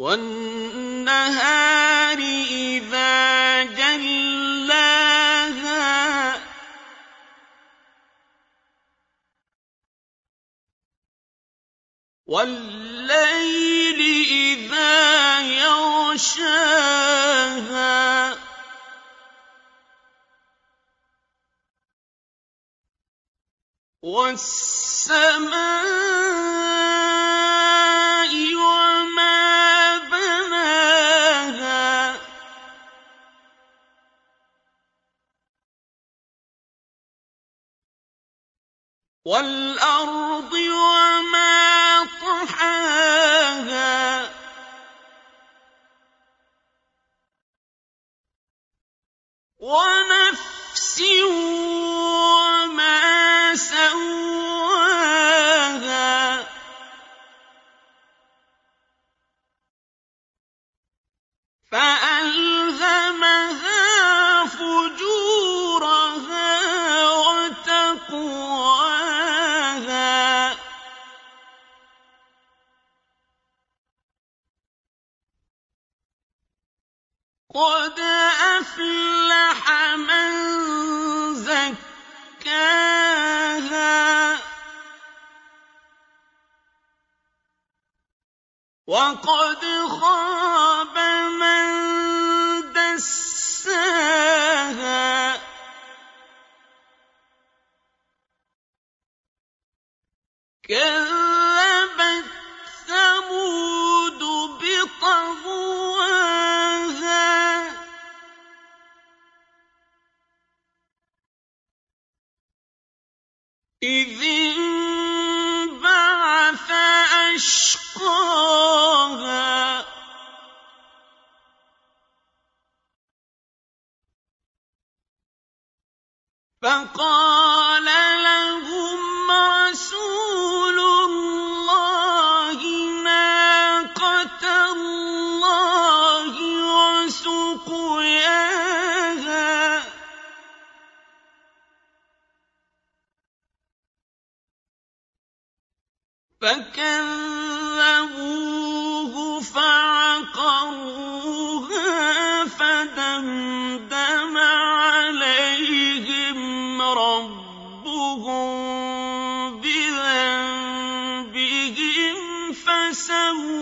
وَالنَّهَارِ إِذَا جَلَّاهَا. وَاللَّيْلِ إِذَا يَغْشَاهَا. وَالسَّمَاءِ وَالْأَرْضِ وَمَا طَحَاهَا. وَنَفْسٍ قَدْ أَفْلَحَ مَن زَكَّاهَا. وَقَدْ خَابَ مَن دَسَّاهَا. كَذَّبَتْ إِذِ انبَعَثَ أَشْقَاهَا. فَقَالَ فَكَذَّبُوهُ فَعَقَرُوهَا فَدَمْدَمَ عَلَيْهِمْ رَبُّهُم بِذَنبِهِمْ فَسَوَّاهَا.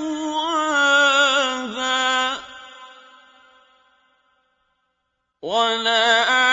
وَلَا